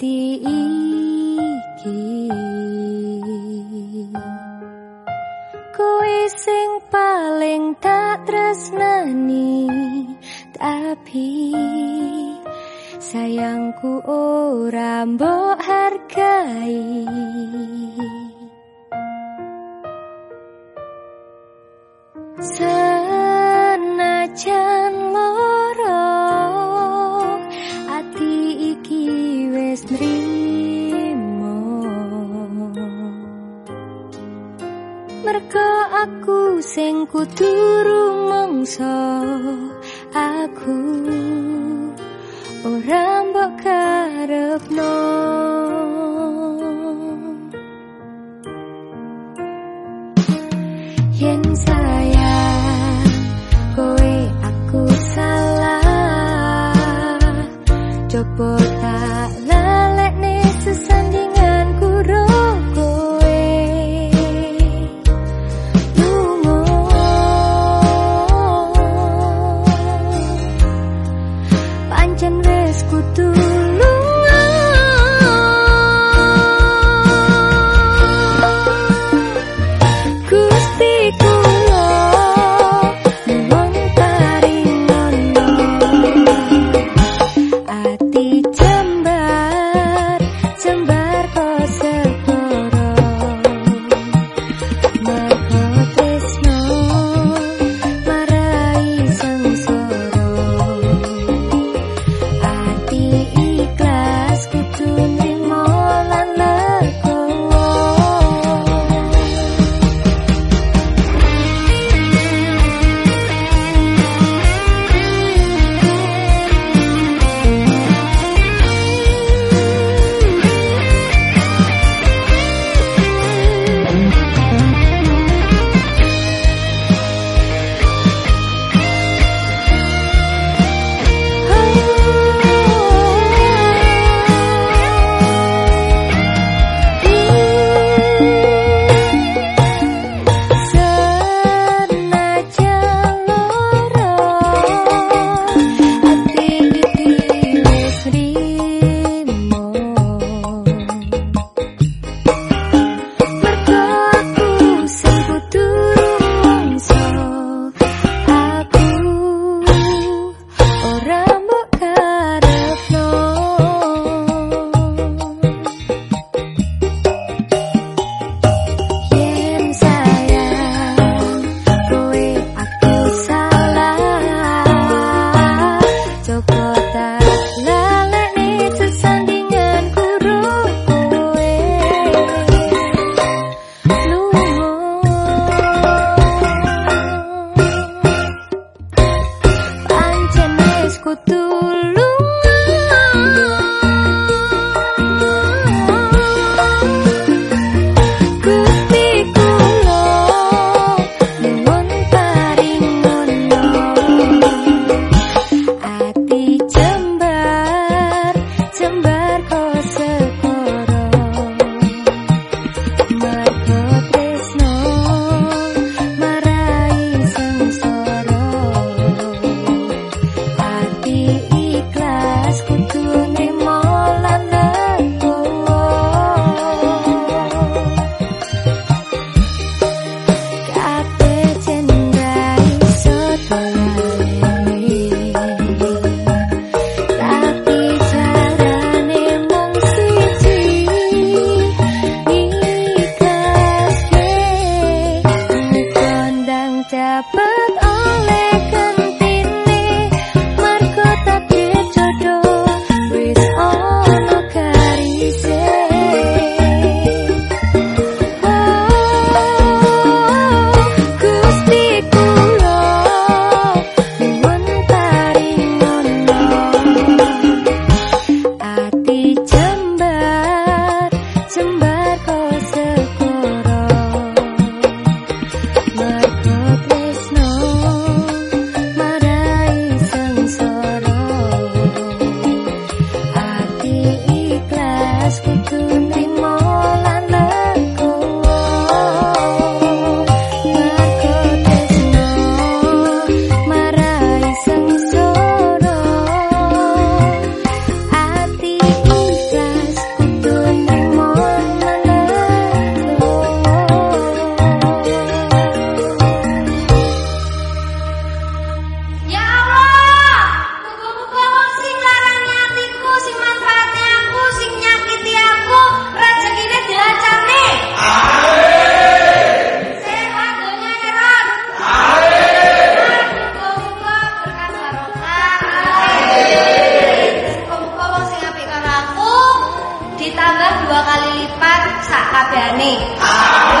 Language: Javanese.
ati iki. Kowe sing paling tak tresnani tapi sayangku ora mbok hargai. Senajan mergo aku sing kudu rumangsa aku ora mbok karepno. Yen sayang kowe aku salah coba every time adane. Amin.